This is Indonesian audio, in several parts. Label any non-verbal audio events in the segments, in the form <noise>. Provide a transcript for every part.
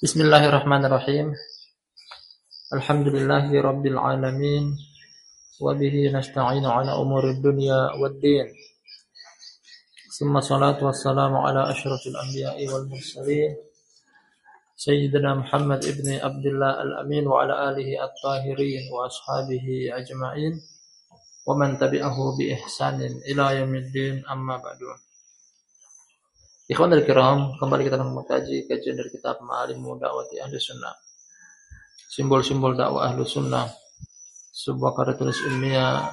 Bismillahirrahmanirrahim. Alhamdulillahi rabbil alamin wa bihi nasta'inu ala umuri dunya waddin. Summa salatu wassalamu ala asyrafil anbiya'i wal mursalin Sayyidina Muhammad ibn Abdullah al-Amin wa ala alihi at-tahirin wa ashabihi ajma'in wa man tabi'ahu bi ihsanin ila yaumiddin amma ba'du. Ikhwan dan kiram, kembali kita akan mengkaji kajian dari kitab Ma'alimu Da'wati Ahli Sunnah. Simbol-simbol dakwah Ahli Sunnah. Sebuah karya tulis ilmiah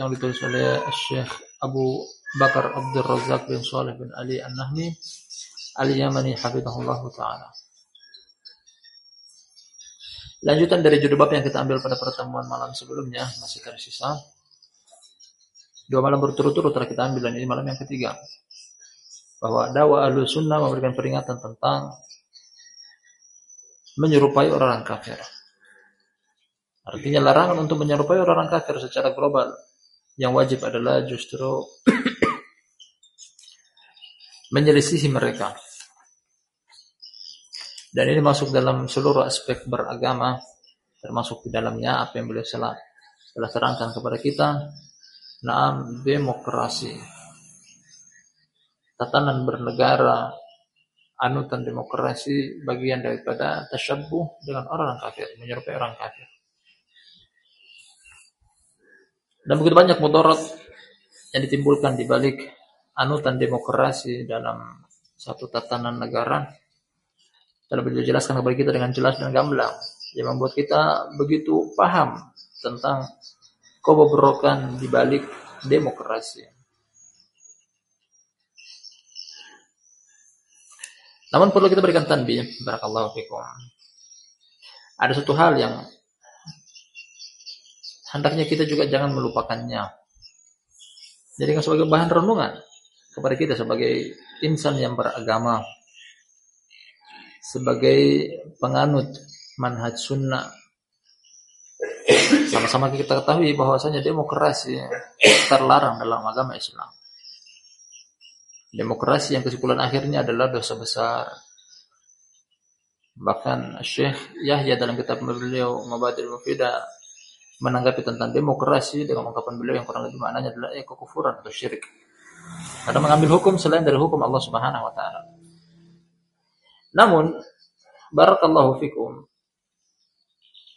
yang ditulis oleh Syekh Abu Bakar Abdul Razak bin Saleh bin Ali An-Nahmi Al-Yamani Hafidahullah Ta'ala. Lanjutan dari judul bab yang kita ambil pada pertemuan malam sebelumnya, masih tersisa. Dua malam berturut-turut telah kita ambil dan ini malam yang ketiga bahwa dakwah ahlu sunnah memberikan peringatan tentang menyerupai orang kafir. Artinya larangan untuk menyerupai orang kafir secara global. Yang wajib adalah justru <clears throat> menyelisihi mereka. Dan ini masuk dalam seluruh aspek beragama, termasuk di dalamnya apa yang beliau telah, terangkan kepada kita, naam demokrasi tatanan bernegara, anutan demokrasi bagian daripada tasyabuh dengan orang kafir, menyerupai orang kafir. Dan begitu banyak mudarat yang ditimbulkan di balik anutan demokrasi dalam satu tatanan negara. Dan beliau jelaskan kepada kita dengan jelas dan gamblang yang membuat kita begitu paham tentang kebobrokan di balik demokrasi. Namun perlu kita berikan tanbih, barakallahu fikum. Ada satu hal yang hendaknya kita juga jangan melupakannya. Jadi sebagai bahan renungan kepada kita sebagai insan yang beragama, sebagai penganut manhaj sunnah. Sama-sama kita ketahui bahwasanya demokrasi terlarang dalam agama Islam. Demokrasi yang kesimpulan akhirnya adalah dosa besar. Bahkan Syekh Yahya dalam kitab beliau Mabadil Mufidah menanggapi tentang demokrasi dengan ungkapan beliau yang kurang lebih maknanya adalah eh, kekufuran atau syirik. Karena mengambil hukum selain dari hukum Allah Subhanahu wa taala. Namun barakallahu fikum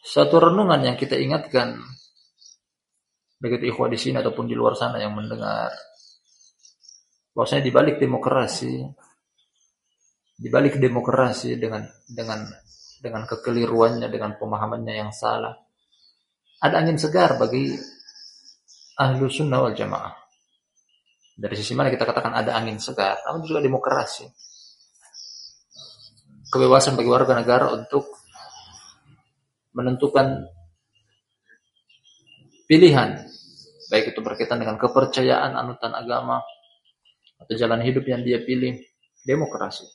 satu renungan yang kita ingatkan begitu ikhwah di sini ataupun di luar sana yang mendengar bahwasanya di balik demokrasi di balik demokrasi dengan dengan dengan kekeliruannya dengan pemahamannya yang salah ada angin segar bagi ahlu sunnah wal jamaah. Dari sisi mana kita katakan ada angin segar namun juga demokrasi. Kebebasan bagi warga negara untuk menentukan pilihan baik itu berkaitan dengan kepercayaan anutan agama atau jalan hidup yang dia pilih demokrasi.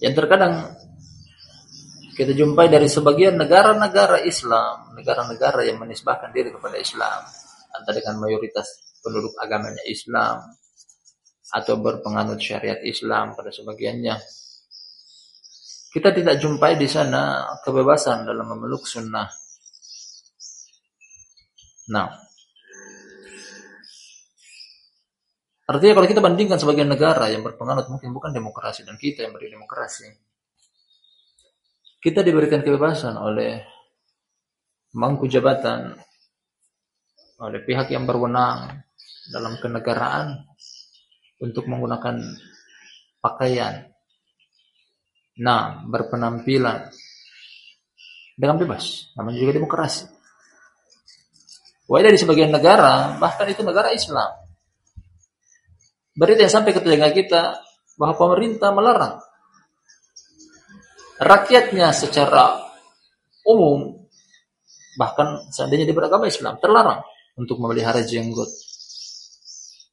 Yang terkadang kita jumpai dari sebagian negara-negara Islam, negara-negara yang menisbahkan diri kepada Islam, antara dengan mayoritas penduduk agamanya Islam atau berpenganut syariat Islam pada sebagiannya. Kita tidak jumpai di sana kebebasan dalam memeluk sunnah. Nah, Artinya kalau kita bandingkan sebagai negara yang berpengaruh mungkin bukan demokrasi dan kita yang beri demokrasi. Kita diberikan kebebasan oleh mangku jabatan, oleh pihak yang berwenang dalam kenegaraan untuk menggunakan pakaian, nah berpenampilan dengan bebas, namanya juga demokrasi. Wah dari sebagian negara, bahkan itu negara Islam, berita yang sampai ke telinga kita bahwa pemerintah melarang rakyatnya secara umum bahkan seandainya di beragama Islam terlarang untuk memelihara jenggot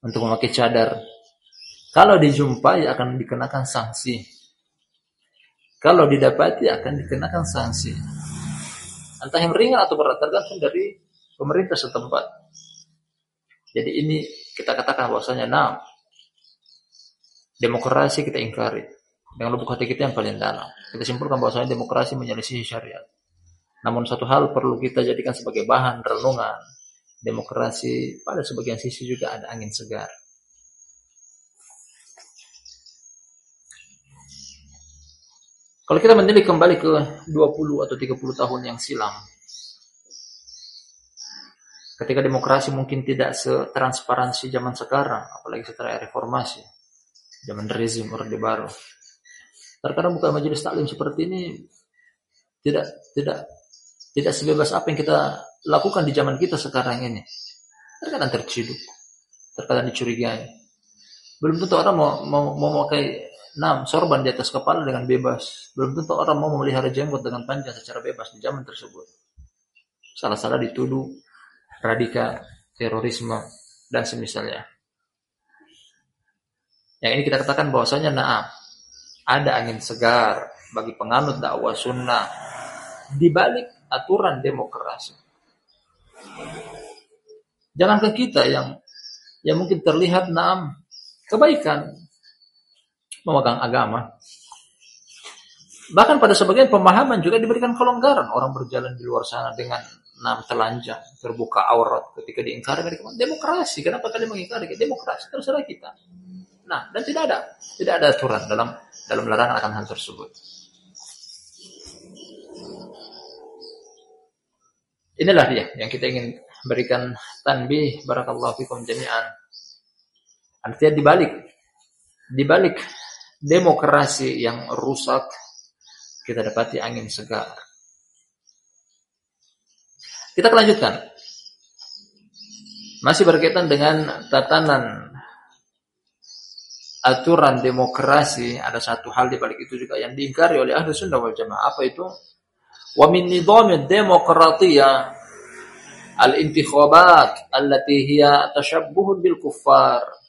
untuk memakai cadar. Kalau dijumpai akan dikenakan sanksi. Kalau didapati akan dikenakan sanksi. Entah yang ringan atau berat tergantung dari pemerintah setempat. Jadi ini kita katakan bahwasanya nah Demokrasi kita ingkari. dengan lubuk hati kita yang paling dalam. Kita simpulkan bahwasanya demokrasi menyelisih syariat. Namun satu hal perlu kita jadikan sebagai bahan renungan. Demokrasi pada sebagian sisi juga ada angin segar. Kalau kita menilik kembali ke 20 atau 30 tahun yang silam, ketika demokrasi mungkin tidak setransparansi zaman sekarang, apalagi setelah reformasi, zaman rezim Orde Baru. Terkadang bukan majelis taklim seperti ini tidak tidak tidak sebebas apa yang kita lakukan di zaman kita sekarang ini. Terkadang terciduk, terkadang dicurigai. Belum tentu orang mau mau, mau memakai Nah, sorban di atas kepala dengan bebas. Belum tentu orang mau memelihara jenggot dengan panjang secara bebas di zaman tersebut. Salah-salah dituduh radikal, terorisme, dan semisalnya. Yang ini kita katakan bahwasanya naam, ada angin segar bagi penganut dakwah sunnah di balik aturan demokrasi. Jangan ke kita yang yang mungkin terlihat naam kebaikan memegang agama. Bahkan pada sebagian pemahaman juga diberikan kelonggaran orang berjalan di luar sana dengan enam telanjang, terbuka aurat ketika diingkari mereka demokrasi. Kenapa kalian mengingkari? Demokrasi terserah kita. Nah, dan tidak ada tidak ada aturan dalam dalam larangan akan hal tersebut. Inilah dia yang kita ingin berikan tanbih barakallahu fikum jami'an. Artinya dibalik dibalik demokrasi yang rusak, kita dapati angin segar. Kita lanjutkan. Masih berkaitan dengan tatanan aturan demokrasi, ada satu hal di balik itu juga yang diingkari oleh ahli sunnah wal jamaah. Apa itu? Wa min nidhamid demokratiyah al-intikhabat allati hiya tashabbuhun bil kuffar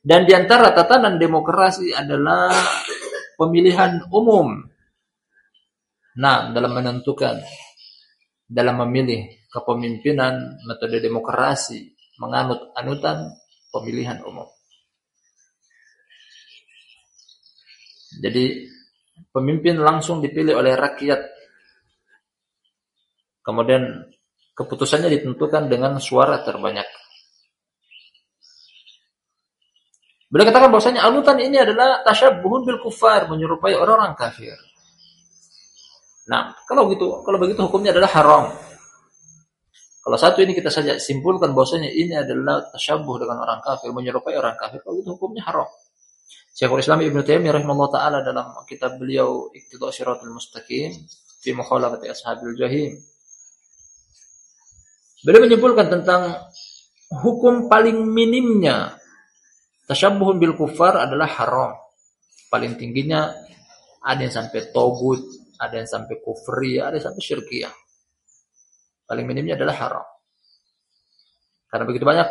dan di antara tatanan demokrasi adalah pemilihan umum. Nah, dalam menentukan, dalam memilih kepemimpinan metode demokrasi, menganut anutan pemilihan umum. Jadi pemimpin langsung dipilih oleh rakyat. Kemudian keputusannya ditentukan dengan suara terbanyak. Beliau katakan bahwasanya anutan ini adalah tasyabbuhun bil kufar, menyerupai orang-orang kafir. Nah, kalau gitu, kalau begitu hukumnya adalah haram. Kalau satu ini kita saja simpulkan bahwasanya ini adalah tasyabbuh dengan orang kafir, menyerupai orang kafir, kalau itu hukumnya haram. Syekhul Islam Ibnu Taimiyah rahimahullah taala dalam kitab beliau Iqtida Shiratul Mustaqim fi mukhalafati ashabil jahim. Beliau menyimpulkan tentang hukum paling minimnya Tasyabuhun bil kufar adalah haram. Paling tingginya ada yang sampai togut, ada yang sampai kufri, ada yang sampai syirkiyah. Paling minimnya adalah haram. Karena begitu banyak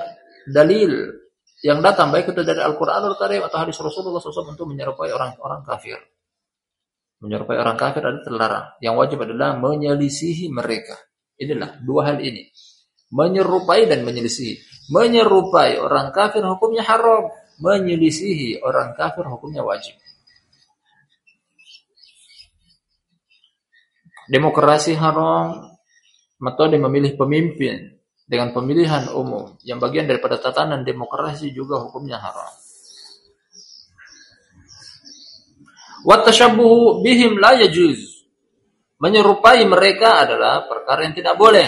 dalil yang datang baik itu dari Al-Qur'an Al-Karim atau hadis Rasulullah SAW untuk menyerupai orang-orang kafir. Menyerupai orang kafir adalah terlarang. Yang wajib adalah menyelisihi mereka. Inilah dua hal ini. Menyerupai dan menyelisihi. Menyerupai orang kafir hukumnya haram menyelisihi orang kafir hukumnya wajib. Demokrasi haram, metode memilih pemimpin dengan pemilihan umum yang bagian daripada tatanan demokrasi juga hukumnya haram. Watashabuhu bihim la yajuz. Menyerupai mereka adalah perkara yang tidak boleh.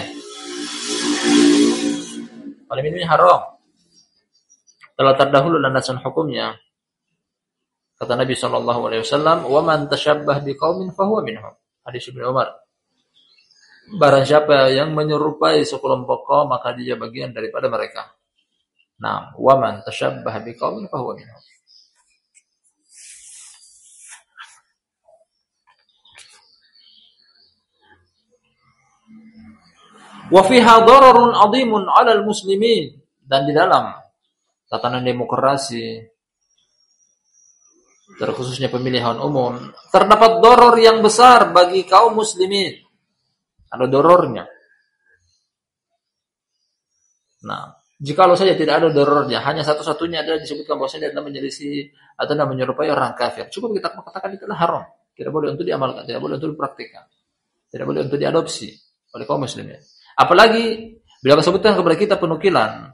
Paling ini haram telah terdahulu landasan hukumnya. Kata Nabi Shallallahu Alaihi Wasallam, "Wa man tashabbah biqaumin fahuwa minhum." Hadis Ibnu Umar. Barang siapa yang menyerupai sekelompok kaum maka dia bagian daripada mereka. Nah, wa man tashabbah biqaumin fahuwa minhum. Wa fiha dararun 'azimun 'alal muslimin dan di dalam tatanan demokrasi, terkhususnya pemilihan umum, terdapat doror yang besar bagi kaum muslimin. Ada dorornya. Nah, Jikalau saja tidak ada dorornya, hanya satu-satunya adalah disebutkan bahwasanya dia adalah menyelisih atau menyerupai orang kafir. Cukup kita katakan itu adalah haram. Tidak boleh untuk diamalkan, tidak boleh untuk dipraktikkan. Tidak boleh untuk diadopsi oleh kaum muslimin. Apalagi beliau sebutkan kepada kita penukilan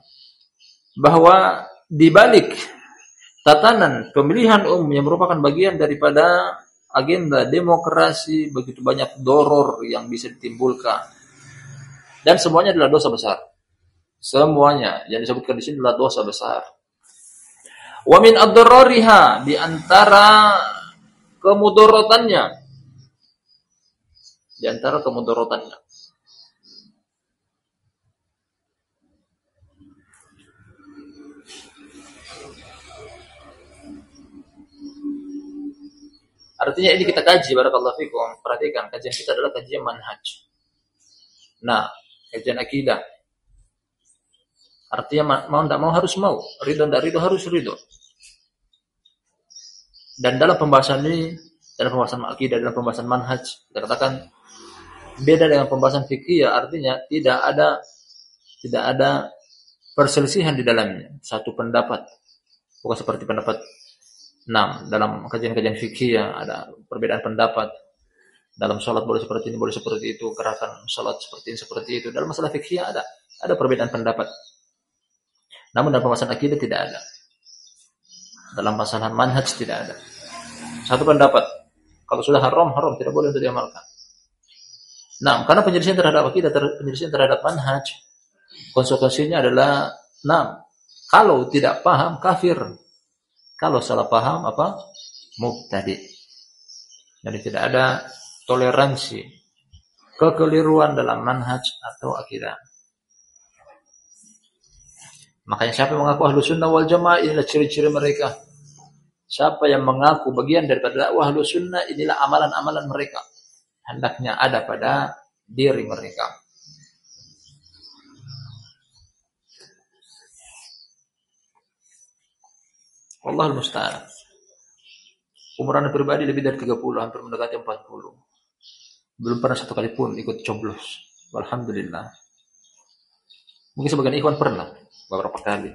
bahwa di balik tatanan pemilihan umum yang merupakan bagian daripada agenda demokrasi begitu banyak doror yang bisa ditimbulkan dan semuanya adalah dosa besar Semuanya yang disebutkan di sini adalah dosa besar. Wa min ad-darariha di antara kemudorotannya. Di antara kemudorotannya. Artinya ini kita kaji barakallahu fikum. Perhatikan kajian kita adalah kajian manhaj. Nah, kajian akidah Artinya mau tidak mau harus mau, ridho tidak ridho harus ridho. Dan dalam pembahasan ini, dalam pembahasan akidah, dalam pembahasan manhaj, kita katakan beda dengan pembahasan fikih ya artinya tidak ada tidak ada perselisihan di dalamnya. Satu pendapat, bukan seperti pendapat enam. Dalam kajian-kajian fikih ya ada perbedaan pendapat. Dalam sholat boleh seperti ini boleh seperti itu. Gerakan sholat seperti ini seperti itu. Dalam masalah fikih ada. Ada perbedaan pendapat. Namun dalam pembahasan akidah tidak ada. Dalam masalah manhaj tidak ada. Satu pendapat, kalau sudah haram, haram. Tidak boleh untuk diamalkan. Nah, karena penyelesaian terhadap akidah, ter, penyelesaian terhadap manhaj, konsekuensinya adalah, nah, kalau tidak paham, kafir. Kalau salah paham, apa? Mubtadi. Jadi tidak ada toleransi kekeliruan dalam manhaj atau akidah. Makanya siapa yang mengaku ahlu sunnah wal jamaah inilah ciri-ciri mereka. Siapa yang mengaku bagian daripada dakwah ahlu sunnah inilah amalan-amalan mereka. Hendaknya ada pada diri mereka. Allah musta'an. Umuran pribadi lebih dari 30, hampir mendekati 40. Belum pernah satu kali pun ikut coblos. Alhamdulillah. Mungkin sebagian ikhwan pernah beberapa kali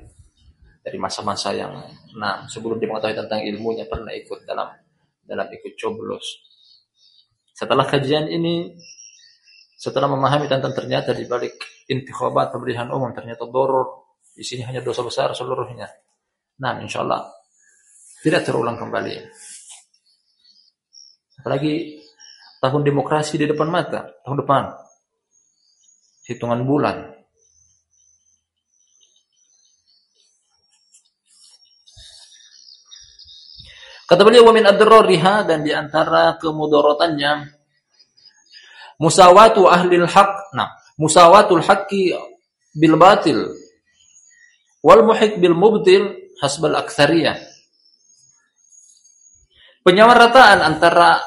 dari masa-masa yang nah sebelum dia tentang ilmunya pernah ikut dalam dalam ikut coblos. Setelah kajian ini, setelah memahami tentang ternyata di balik intikhabat pemilihan umum ternyata doror di sini hanya dosa besar seluruhnya. Nah, insya Allah tidak terulang kembali. Apalagi tahun demokrasi di depan mata, tahun depan. Hitungan bulan, Kata beliau wa min adrariha dan di antara kemudaratannya musawatu ahli haq. Nah, musawatul haqqi bil batil wal muhik bil mubtil hasbal aktsariyah. Penyamarataan antara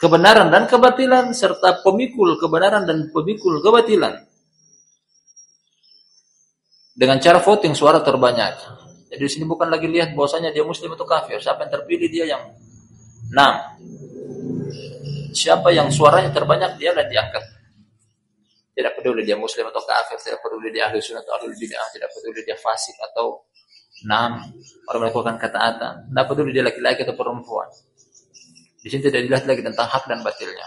kebenaran dan kebatilan serta pemikul kebenaran dan pemikul kebatilan dengan cara voting suara terbanyak. Jadi di sini bukan lagi lihat bahwasanya dia muslim atau kafir. Siapa yang terpilih dia yang enam. Siapa yang suaranya terbanyak dia lah diangkat. Tidak peduli dia muslim atau kafir, tidak peduli dia ahli sunnah atau ahli bid'ah, tidak peduli dia fasik atau enam orang melakukan ketaatan. Tidak peduli dia laki-laki atau perempuan. Di sini tidak dilihat lagi tentang hak dan batilnya.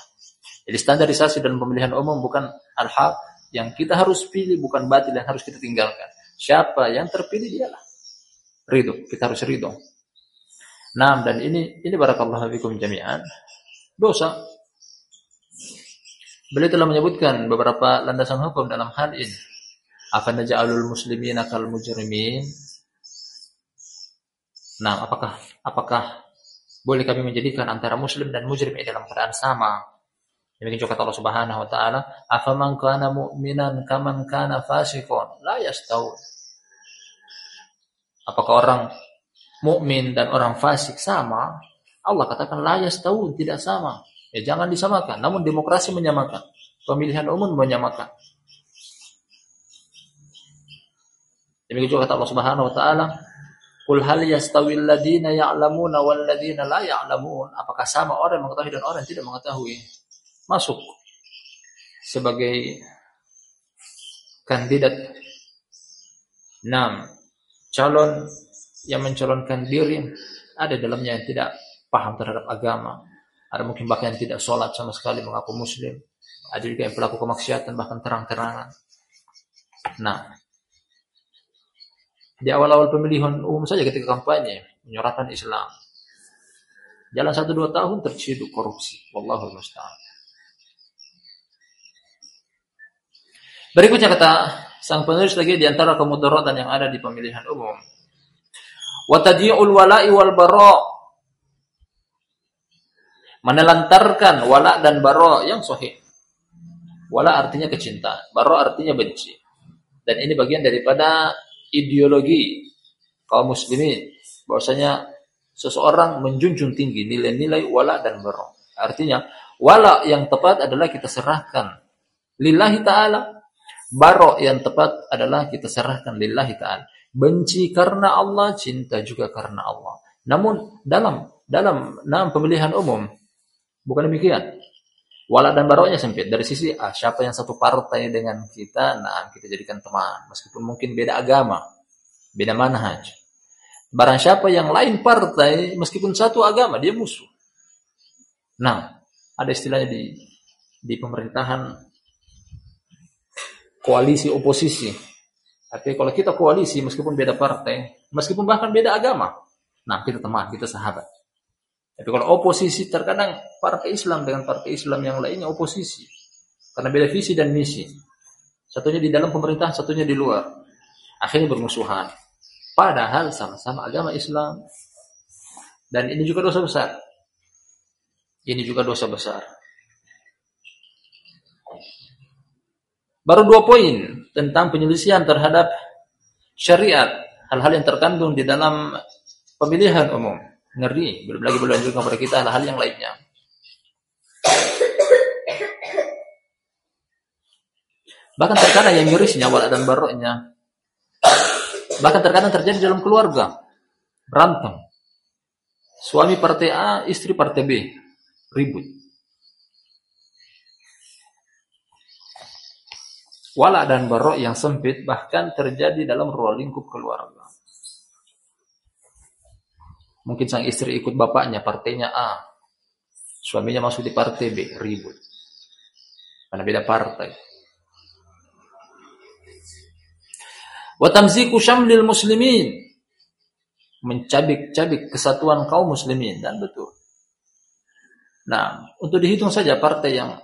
Jadi standarisasi dan pemilihan umum bukan al-haq yang kita harus pilih, bukan batil yang harus kita tinggalkan. Siapa yang terpilih dialah ridho, kita harus ridho. Nah, dan ini ini barakallahu fikum jami'an. Dosa. Beliau telah menyebutkan beberapa landasan hukum dalam hal ini. Afa naj'alul muslimina kal mujrimin? Nah, apakah apakah boleh kami menjadikan antara muslim dan mujrim dalam keadaan sama? Demikian juga kata Allah Subhanahu wa taala, "Afaman kana mu'minan kaman kana fasiqon la yastawun." Apakah orang mukmin dan orang fasik sama? Allah katakan layas tahu tidak sama. Ya jangan disamakan. Namun demokrasi menyamakan. Pemilihan umum menyamakan. Demikian juga kata Allah Subhanahu wa taala, "Qul hal yastawil ladina ya'lamuna wal ladina la ya'lamun?" Apakah sama orang yang mengetahui dan orang yang tidak mengetahui? Masuk sebagai kandidat Enam, calon yang mencalonkan diri ada dalamnya yang tidak paham terhadap agama. Ada mungkin bahkan yang tidak sholat sama sekali mengaku muslim. Ada juga yang pelaku kemaksiatan bahkan terang-terangan. Nah, di awal-awal pemilihan umum saja ketika kampanye menyuarakan Islam. Jalan satu dua tahun terciduk korupsi. Wallahu musta'an. Berikutnya kata sang penulis lagi di antara kemudaratan yang ada di pemilihan umum. Wa tadyi'ul wala'i wal bara' menelantarkan wala dan bara yang sahih. Wala artinya kecintaan, bara artinya benci. Dan ini bagian daripada ideologi kaum muslimin bahwasanya seseorang menjunjung tinggi nilai-nilai wala dan bara. Artinya wala yang tepat adalah kita serahkan lillahi taala. Bara yang tepat adalah kita serahkan lillahi taala. Benci karena Allah, cinta juga karena Allah. Namun dalam dalam dalam pemilihan umum Bukan demikian. Wala dan baroknya sempit. Dari sisi ah, siapa yang satu partai dengan kita, nah kita jadikan teman. Meskipun mungkin beda agama, beda manhaj. Barang siapa yang lain partai, meskipun satu agama, dia musuh. Nah, ada istilahnya di di pemerintahan koalisi oposisi. Tapi kalau kita koalisi meskipun beda partai, meskipun bahkan beda agama, nah kita teman, kita sahabat. Tapi kalau oposisi terkadang partai Islam dengan partai Islam yang lainnya oposisi. Karena beda visi dan misi. Satunya di dalam pemerintahan, satunya di luar. Akhirnya bermusuhan. Padahal sama-sama agama Islam. Dan ini juga dosa besar. Ini juga dosa besar. Baru dua poin tentang penyelesaian terhadap syariat. Hal-hal yang terkandung di dalam pemilihan umum ngeri. Belum lagi berlanjut kepada kita hal-hal yang lainnya. Bahkan terkadang yang mirisnya wala dan baroknya. Bahkan terkadang terjadi dalam keluarga. Berantem. Suami partai A istri partai B. Ribut. Wala dan barok yang sempit bahkan terjadi dalam ruang lingkup keluarga Mungkin sang istri ikut bapaknya, partainya A. Suaminya masuk di partai B, ribut. Karena beda partai. Watamziku syamlil muslimin. Mencabik-cabik kesatuan kaum muslimin. Dan betul. Nah, untuk dihitung saja partai yang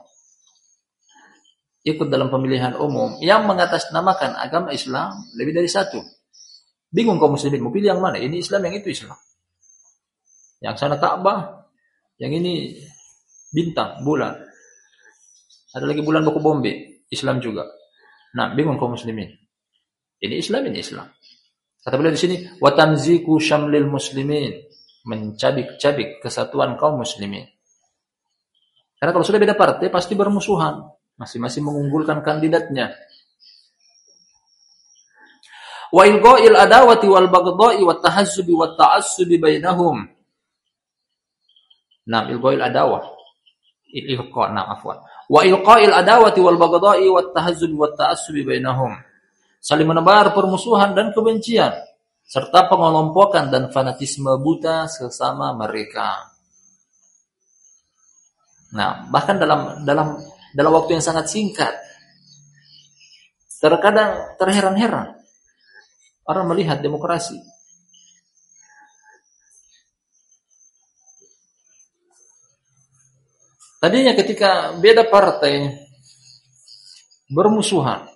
ikut dalam pemilihan umum yang mengatasnamakan agama Islam lebih dari satu. Bingung kaum muslimin, mau pilih yang mana? Ini Islam, yang itu Islam. Yang sana Ka'bah, yang ini bintang, bulan. Ada lagi bulan buku bombe, Islam juga. Nah, bingung kaum muslimin. Ini Islam, ini Islam. Kata beliau di sini, watanziku syamlil muslimin, mencabik-cabik kesatuan kaum muslimin. Karena kalau sudah beda partai pasti bermusuhan, masing-masing mengunggulkan kandidatnya. Wa ilqa'il adawati wal baghdha'i wat tahazzubi wat ta'assubi bainahum Nah, ilqail adawah. Ilqa, nah afwan. Wa ilqail adawati wal baghdha'i wat tahazzub wat ta'assubi bainahum. Saling menebar permusuhan dan kebencian serta pengelompokan dan fanatisme buta sesama mereka. Nah, bahkan dalam dalam dalam waktu yang sangat singkat terkadang terheran-heran orang melihat demokrasi Tadinya ketika beda partai bermusuhan.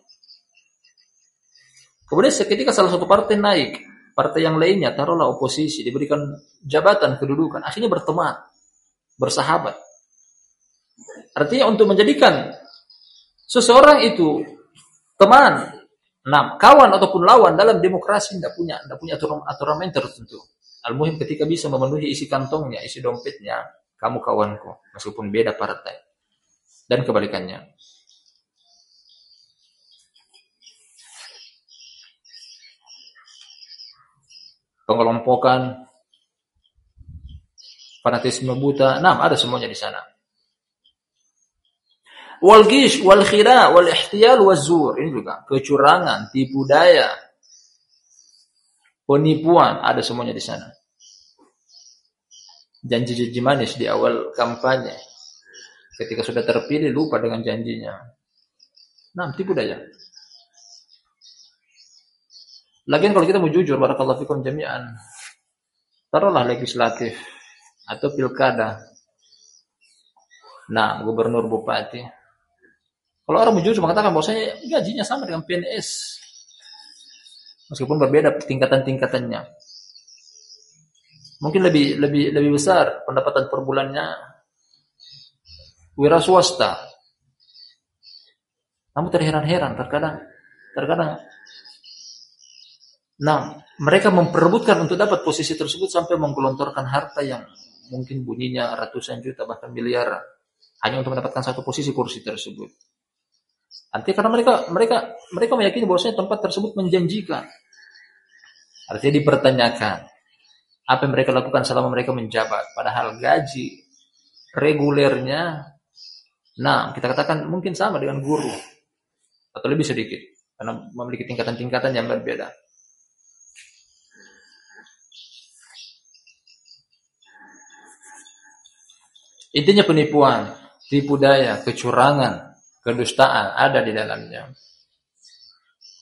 Kemudian seketika salah satu partai naik, partai yang lainnya taruhlah oposisi diberikan jabatan kedudukan, akhirnya berteman, bersahabat. Artinya untuk menjadikan seseorang itu teman, nah, kawan ataupun lawan dalam demokrasi tidak punya tidak punya aturan aturan tertentu. Al-muhim ketika bisa memenuhi isi kantongnya, isi dompetnya, kamu kawanku, meskipun beda partai. Dan kebalikannya. Pengelompokan, fanatisme buta, nah ada semuanya di sana. Wal gish, wal khira, wal ihtiyal, wal. Ini juga kecurangan, tipu daya, penipuan, ada semuanya di sana. Janji-janji manis di awal kampanye. Ketika sudah terpilih lupa dengan janjinya. Nah, tipu daya. Lagian kalau kita mau jujur, barakallahu fikum jami'an. Taruhlah legislatif atau pilkada. Nah, gubernur bupati. Kalau orang mau jujur mengatakan bahwasanya gajinya sama dengan PNS. Meskipun berbeda tingkatan-tingkatannya. Mungkin lebih lebih lebih besar pendapatan per bulannya wira swasta. Namun terheran-heran terkadang terkadang Nah, mereka memperebutkan untuk dapat posisi tersebut sampai menggelontorkan harta yang mungkin bunyinya ratusan juta bahkan miliaran hanya untuk mendapatkan satu posisi kursi tersebut. Artinya karena mereka mereka mereka meyakini bahwasanya tempat tersebut menjanjikan. Artinya dipertanyakan apa yang mereka lakukan selama mereka menjabat, padahal gaji regulernya, nah kita katakan mungkin sama dengan guru atau lebih sedikit karena memiliki tingkatan-tingkatan yang berbeda. Intinya penipuan, tipu daya, kecurangan, kedustaan ada di dalamnya.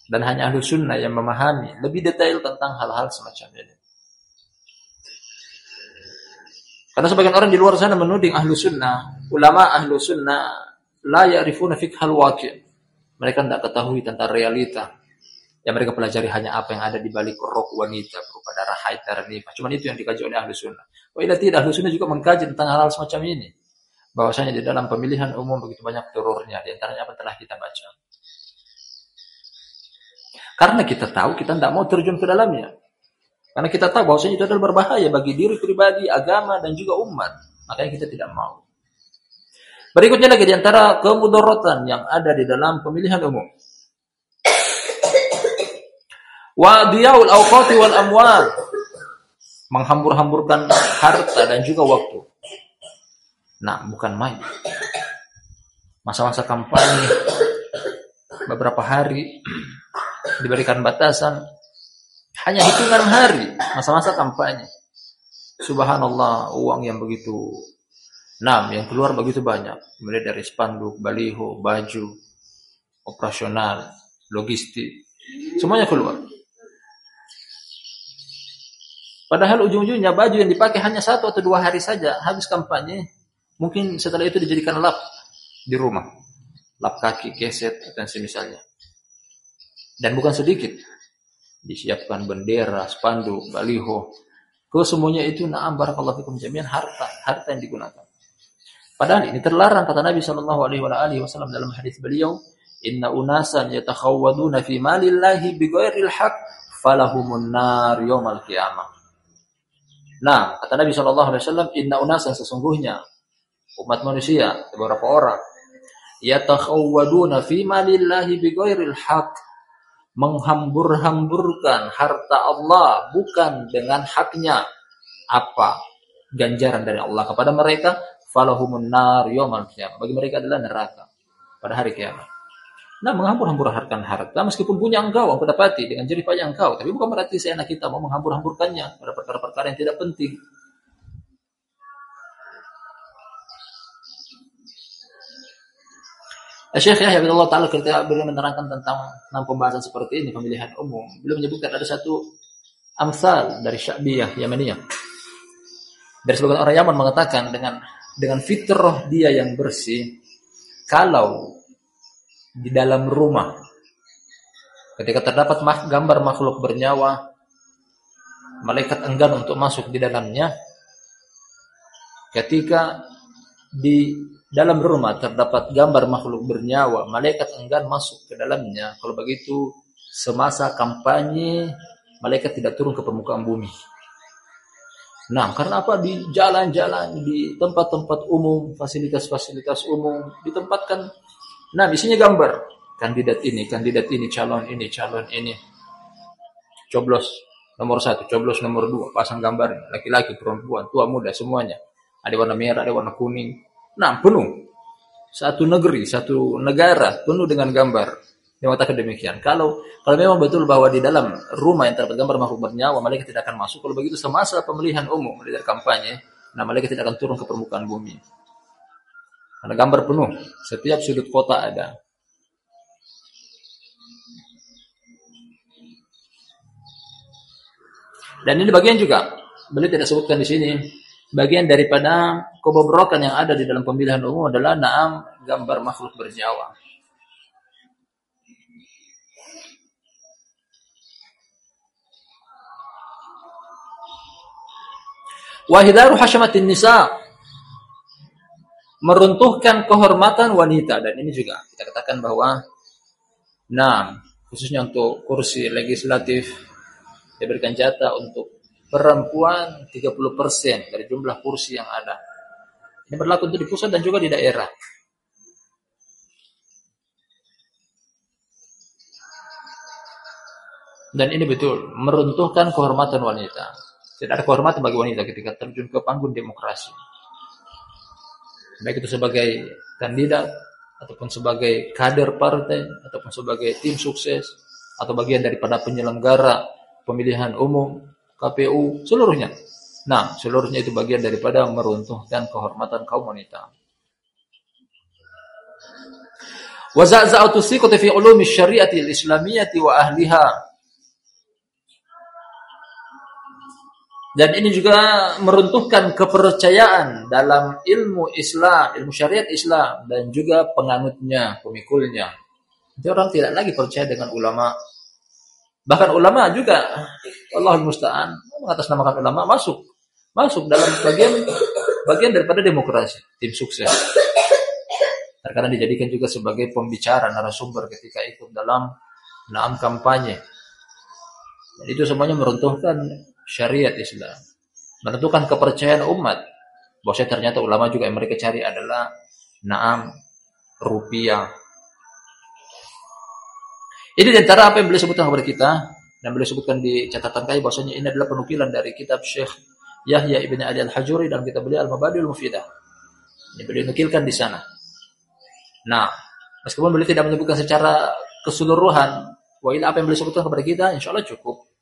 Dan hanya ahlu sunnah yang memahami lebih detail tentang hal-hal semacam ini. Karena sebagian orang di luar sana menuding ahlu sunnah, ulama ahlu sunnah, la ya'rifuna fiqhal waqi' Mereka tidak ketahui tentang realita. Yang mereka pelajari hanya apa yang ada di balik rok wanita berupa darah haid, darah nifas. Cuma itu yang dikaji oleh ahlu sunnah. Wailah tidak, ahlu sunnah juga mengkaji tentang hal-hal semacam ini. Bahwasanya di dalam pemilihan umum begitu banyak terornya, di antaranya apa telah kita baca. Karena kita tahu kita tidak mau terjun ke dalamnya. Karena kita tahu bahwasanya itu adalah berbahaya bagi diri pribadi, agama, dan juga umat. Makanya kita tidak mau. Berikutnya lagi di antara kemudorotan yang ada di dalam pemilihan umum. Wa diyaul awqati wal amwal menghambur-hamburkan harta dan juga waktu. Nah, bukan main. Masa-masa kampanye beberapa hari diberikan batasan hanya hitungan hari masa-masa kampanye. Subhanallah, uang yang begitu enam yang keluar begitu banyak, mulai dari spanduk, baliho, baju, operasional, logistik, semuanya keluar. Padahal ujung-ujungnya baju yang dipakai hanya satu atau dua hari saja habis kampanye. Mungkin setelah itu dijadikan lap di rumah. Lap kaki, keset, dan semisalnya. Dan bukan sedikit. Disiapkan bendera, spanduk, baliho. Kesemuanya itu na'am barakallahu fikum jami'an harta, harta yang digunakan. Padahal ini terlarang kata Nabi Shallallahu alaihi wasallam dalam hadis beliau, "Inna unasan yatakhawwaduna fi malillahi bighairil haq falahumun nar yaumal qiyamah." Nah, kata Nabi Shallallahu Alaihi Wasallam, Inna unasan sesungguhnya umat manusia beberapa orang yatakhawwaduna fi malillahi bighairil haq menghambur-hamburkan harta Allah bukan dengan haknya. Apa ganjaran dari Allah kepada mereka? Falahumun nar qiyamah. Bagi mereka adalah neraka pada hari kiamat. Nah, menghambur-hamburkan harta meskipun punya engkau, engkau dapati dengan jerih payah engkau, tapi bukan berarti seenak kita mau menghambur-hamburkannya pada perkara-perkara yang tidak penting. Syekh Yahya bin Allah Ta'ala ketika beliau menerangkan tentang enam pembahasan seperti ini, pemilihan umum, beliau menyebutkan ada satu amsal dari Syabiyah Yamaniyah. Dari sebagian orang Yaman mengatakan dengan dengan fitrah dia yang bersih, kalau di dalam rumah. Ketika terdapat gambar makhluk bernyawa, malaikat enggan untuk masuk di dalamnya. Ketika di dalam rumah terdapat gambar makhluk bernyawa, malaikat enggan masuk ke dalamnya. Kalau begitu, semasa kampanye, malaikat tidak turun ke permukaan bumi. Nah, karena apa? Di jalan-jalan, di tempat-tempat umum, fasilitas-fasilitas umum, ditempatkan Nah, isinya gambar. Kandidat ini, kandidat ini, calon ini, calon ini. Coblos nomor satu, coblos nomor dua, pasang gambar laki-laki, perempuan, tua, muda, semuanya. Ada warna merah, ada warna kuning. Nah, penuh. Satu negeri, satu negara penuh dengan gambar. Dia mengatakan demikian. Kalau kalau memang betul bahwa di dalam rumah yang terdapat gambar makhluk bernyawa, malaikat tidak akan masuk. Kalau begitu semasa pemilihan umum dari kampanye, nah malaikat tidak akan turun ke permukaan bumi. Karena gambar penuh, setiap sudut kota ada. Dan ini bagian juga, beliau tidak sebutkan di sini, bagian daripada kebobrokan yang ada di dalam pemilihan umum adalah naam gambar makhluk bernyawa. Wahidaru hasyamatin nisa meruntuhkan kehormatan wanita dan ini juga kita katakan bahwa nah khususnya untuk kursi legislatif diberikan jatah untuk perempuan 30% dari jumlah kursi yang ada. Ini berlaku untuk di pusat dan juga di daerah. Dan ini betul meruntuhkan kehormatan wanita. Tidak ada kehormatan bagi wanita ketika terjun ke panggung demokrasi. Baik itu sebagai kandidat, ataupun sebagai kader partai, ataupun sebagai tim sukses, atau bagian daripada penyelenggara pemilihan umum, KPU, seluruhnya. Nah, seluruhnya itu bagian daripada meruntuhkan kehormatan kaum wanita. Fi ulumi syariati wa ahliha Dan ini juga meruntuhkan kepercayaan dalam ilmu Islam, ilmu syariat Islam dan juga penganutnya, pemikulnya. Jadi orang tidak lagi percaya dengan ulama. Bahkan ulama juga Allah musta'an mengatasnamakan ulama masuk masuk dalam bagian bagian daripada demokrasi, tim sukses. Terkadang dijadikan juga sebagai pembicara narasumber ketika ikut dalam naam kampanye. Dan itu semuanya meruntuhkan syariat Islam. Menentukan kepercayaan umat. Bahwa ternyata ulama juga yang mereka cari adalah naam rupiah. Ini di antara apa yang beliau sebutkan kepada kita dan beliau sebutkan di catatan kami bahwasanya ini adalah penukilan dari kitab Syekh Yahya ibn Ali al-Hajuri dan kitab beliau Al-Mabadiul Mufidah. Ini beliau nukilkan di sana. Nah, meskipun beliau tidak menyebutkan secara keseluruhan, wah apa yang beliau sebutkan kepada kita, insya Allah cukup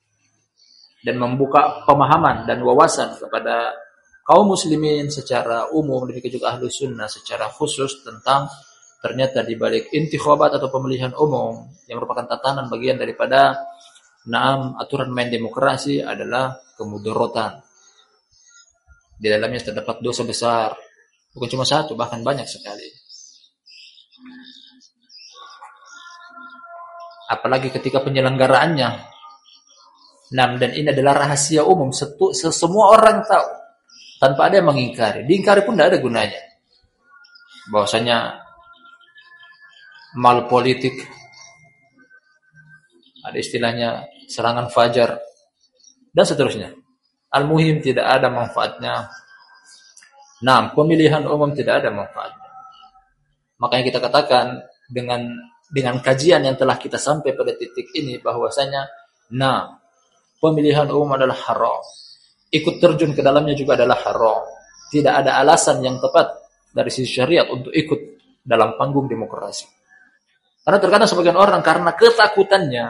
dan membuka pemahaman dan wawasan kepada kaum muslimin secara umum demikian juga ahlu sunnah secara khusus tentang ternyata di balik intikhabat atau pemilihan umum yang merupakan tatanan bagian daripada naam aturan main demokrasi adalah kemudorotan. Di dalamnya terdapat dosa besar, bukan cuma satu, bahkan banyak sekali. Apalagi ketika penyelenggaraannya Nah, dan ini adalah rahasia umum. Setu, semua orang tahu. Tanpa ada yang mengingkari. Diingkari pun tidak ada gunanya. Bahwasanya mal politik. Ada istilahnya serangan fajar. Dan seterusnya. Al-Muhim tidak ada manfaatnya. Nah, pemilihan umum tidak ada manfaatnya. Makanya kita katakan dengan dengan kajian yang telah kita sampai pada titik ini bahwasanya nah pemilihan umum adalah haram. Ikut terjun ke dalamnya juga adalah haram. Tidak ada alasan yang tepat dari sisi syariat untuk ikut dalam panggung demokrasi. Karena terkadang sebagian orang karena ketakutannya,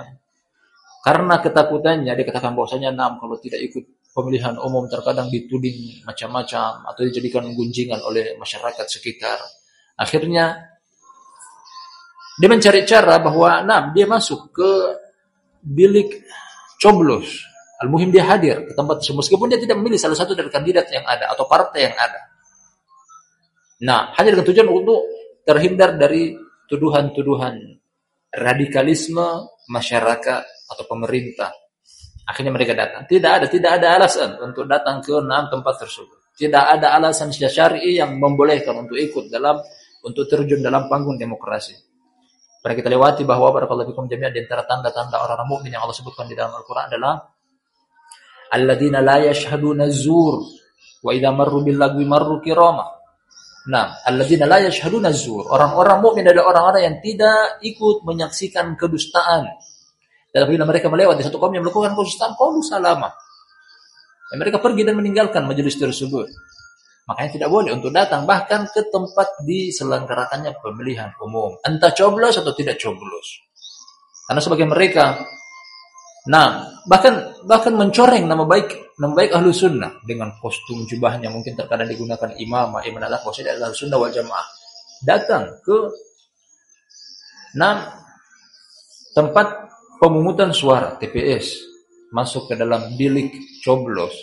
karena ketakutannya dia katakan bahwasanya enam kalau tidak ikut pemilihan umum terkadang dituding macam-macam atau dijadikan gunjingan oleh masyarakat sekitar. Akhirnya dia mencari cara bahwa enam dia masuk ke bilik coblos. Al-Muhim dia hadir ke tempat tersebut meskipun dia tidak memilih salah satu dari kandidat yang ada atau partai yang ada. Nah, hanya dengan tujuan untuk terhindar dari tuduhan-tuduhan radikalisme masyarakat atau pemerintah. Akhirnya mereka datang. Tidak ada, tidak ada alasan untuk datang ke enam tempat tersebut. Tidak ada alasan syar'i yang membolehkan untuk ikut dalam untuk terjun dalam panggung demokrasi. Pernah kita lewati bahwa barakallahu fikum jami'an di antara tanda-tanda orang mukmin yang Allah sebutkan di dalam Al-Qur'an adalah alladzina la yashhaduna zur wa idza marru bil lagwi marru kirama. Nah, alladzina la yashhaduna zur. Orang-orang mukmin adalah orang-orang yang tidak ikut menyaksikan kedustaan. Dan bila mereka melewati satu kaum yang melakukan kedustaan, qalu salama. Dan mereka pergi dan meninggalkan majelis tersebut. Makanya tidak boleh untuk datang bahkan ke tempat diselenggarakannya pemilihan umum. Entah coblos atau tidak coblos. Karena sebagai mereka Nah, bahkan bahkan mencoreng nama baik nama baik ahlu sunnah dengan kostum jubahnya mungkin terkadang digunakan imam, imam adalah maksudnya adalah sunnah wal jamaah. Datang ke nah tempat pemungutan suara TPS masuk ke dalam bilik coblos.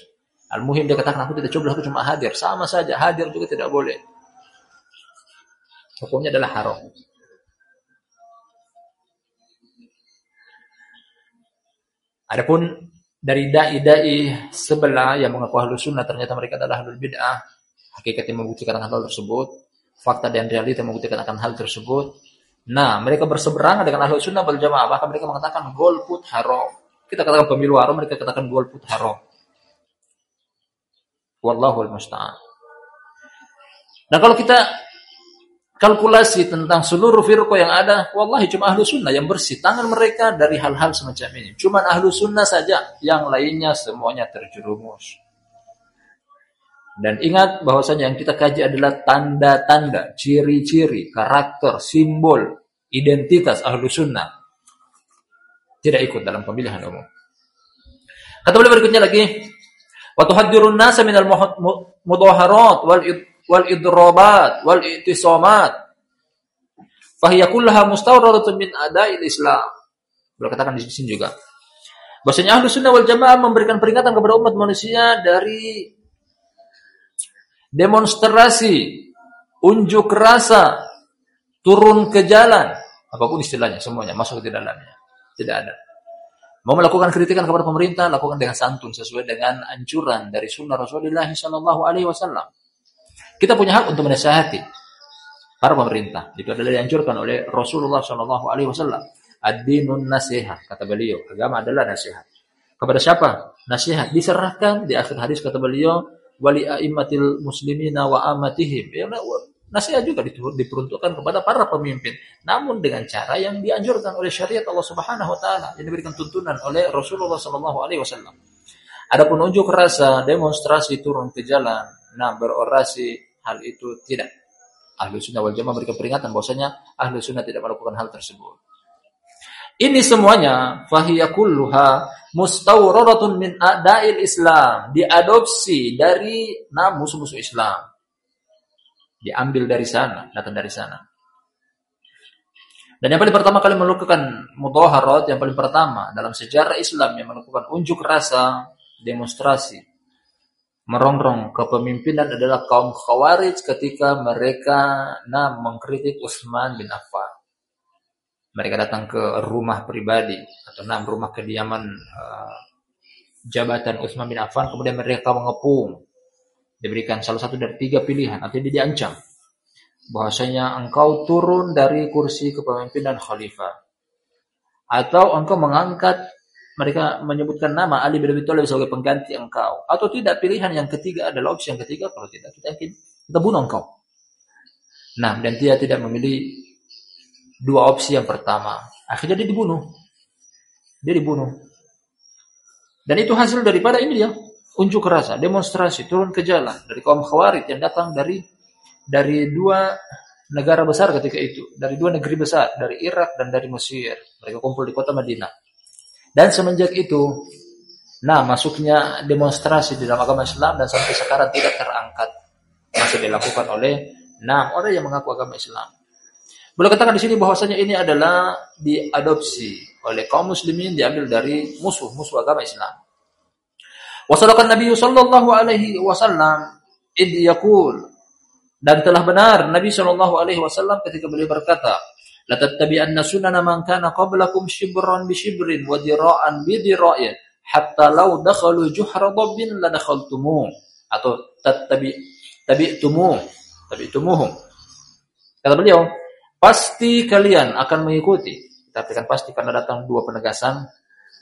Al-Muhim dia katakan aku tidak coblos, aku cuma hadir. Sama saja, hadir juga tidak boleh. Hukumnya adalah haram. Adapun dari dai-dai sebelah yang mengaku ahlu sunnah ternyata mereka adalah ahlul bid'ah. Hakikatnya membuktikan akan hal tersebut. Fakta dan realita membuktikan akan hal tersebut. Nah, mereka berseberangan dengan ahlu sunnah wal jamaah. Bahkan mereka mengatakan golput haram. Kita katakan pemilu haram, mereka katakan golput haram. Wallahul musta'an. Nah, kalau kita kalkulasi tentang seluruh firqa yang ada, wallahi cuma ahlu sunnah yang bersih tangan mereka dari hal-hal semacam ini. Cuma ahlu sunnah saja, yang lainnya semuanya terjerumus. Dan ingat bahwasanya yang kita kaji adalah tanda-tanda, ciri-ciri, karakter, simbol, identitas ahlu sunnah. Tidak ikut dalam pemilihan umum. Kata beliau berikutnya lagi, tuhaddirun nasa minal mudaharat wal idrobat wal itisomat fahiya kullaha mustawradatun min ada'il Islam. Beliau katakan di sini juga. Bahwasanya ahlu sunnah wal jamaah memberikan peringatan kepada umat manusia dari demonstrasi, unjuk rasa, turun ke jalan, apa pun istilahnya semuanya masuk ke dalamnya. Tidak ada. Mau melakukan kritikan kepada pemerintah, lakukan dengan santun sesuai dengan anjuran dari sunnah Rasulullah Shallallahu Alaihi Wasallam. Kita punya hak untuk menasihati para pemerintah. Itu adalah dianjurkan oleh Rasulullah Shallallahu Alaihi Wasallam. Ad-dinun nasihat kata beliau. Agama adalah nasihat. Kepada siapa? Nasihat diserahkan di akhir hadis kata beliau wali aimatil muslimina wa amatihim. Ya, nasihat juga diperuntukkan kepada para pemimpin. Namun dengan cara yang dianjurkan oleh syariat Allah Subhanahu wa taala yang diberikan tuntunan oleh Rasulullah Shallallahu alaihi wasallam. Adapun unjuk rasa, demonstrasi turun ke jalan, nah berorasi hal itu tidak. Ahlu sunnah wal jamaah memberikan peringatan bahwasanya ahlu sunnah tidak melakukan hal tersebut. Ini semuanya fahiyya kulluha mustawraratun min a'da'il Islam, diadopsi dari nah musuh-musuh Islam. Diambil dari sana, datang dari sana. Dan yang paling pertama kali melakukan mudhaharat yang paling pertama dalam sejarah Islam yang melakukan unjuk rasa, demonstrasi merongrong. Kepemimpinan adalah kaum Khawarij ketika mereka nah mengkritik Utsman bin Affan. Mereka datang ke rumah pribadi atau nah rumah kediaman uh, jabatan Utsman bin Affan. Kemudian mereka mengepung. Diberikan salah satu dari tiga pilihan. Artinya dia diancam. Bahwasanya engkau turun dari kursi kepemimpinan khalifah. Atau engkau mengangkat mereka menyebutkan nama Ali bin Abi Thalib sebagai pengganti engkau. Atau tidak pilihan yang ketiga adalah opsi yang ketiga. Kalau tidak kita yakin kita bunuh engkau. Nah dan dia tidak memilih dua opsi yang pertama. Akhirnya dia dibunuh. Dia dibunuh. Dan itu hasil daripada ini dia. Unjuk rasa demonstrasi turun ke jalan dari kaum khawarij yang datang dari dari dua negara besar ketika itu. Dari dua negeri besar dari Irak dan dari Mesir. Mereka kumpul di kota Madinah dan semenjak itu, nah masuknya demonstrasi di dalam agama Islam dan sampai sekarang tidak terangkat. Masih dilakukan oleh nah orang yang mengaku agama Islam. Boleh katakan di sini bahwasanya ini adalah diadopsi oleh kaum muslimin diambil dari musuh-musuh agama Islam. Wasallallahu Nabi sallallahu alaihi wasallam id yaqul dan telah benar Nabi sallallahu alaihi wasallam ketika beliau berkata, sunana man kana qablakum shibran bi shibrin wa dira'an bi dira'in hatta law dakhalu juhra dabbin la atau tattabi tabi'tumuh tabi'tumuhum. Pasti kalian akan mengikuti. Tapi kan pasti karena datang dua penegasan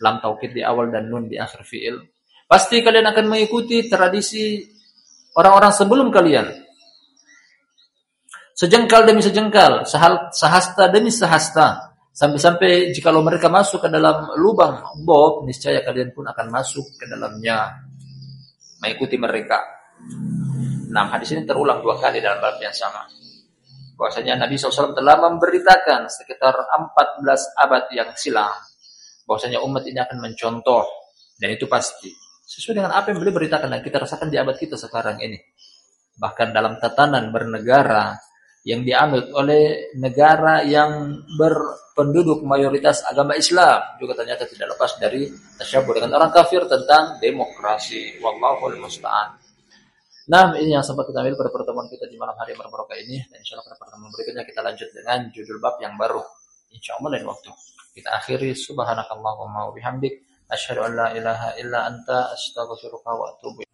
lam taukid di awal dan nun di akhir fiil. Pasti kalian akan mengikuti tradisi orang-orang sebelum kalian Sejengkal demi sejengkal, sahasta demi sahasta. Sampai-sampai jikalau mereka masuk ke dalam lubang bob, niscaya kalian pun akan masuk ke dalamnya. Mengikuti mereka. Nah, hadis ini terulang dua kali dalam bab yang sama. bahwasanya Nabi SAW telah memberitakan sekitar 14 abad yang silam bahwasanya umat ini akan mencontoh dan itu pasti sesuai dengan apa yang beliau beritakan dan kita rasakan di abad kita sekarang ini bahkan dalam tatanan bernegara yang dianut oleh negara yang berpenduduk mayoritas agama Islam juga ternyata tidak lepas dari tasyabur dengan orang kafir tentang demokrasi wallahul musta'an Nah, ini yang sempat kita ambil pada pertemuan kita di malam hari berbarokah ini. Dan insya Allah pada pertemuan berikutnya kita lanjut dengan judul bab yang baru. Insya Allah lain waktu. Kita akhiri subhanakallahumma wa bihamdik. Asyhadu an la ilaha illa anta astaghfiruka wa atubu